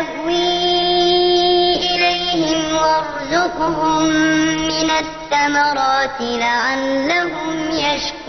تَهْوِي إِلَيْهِمْ وَارْزُقْهُم مِّنَ الثَّمَرَاتِ لَعَلَّهُمْ يَشْكُرُونَ.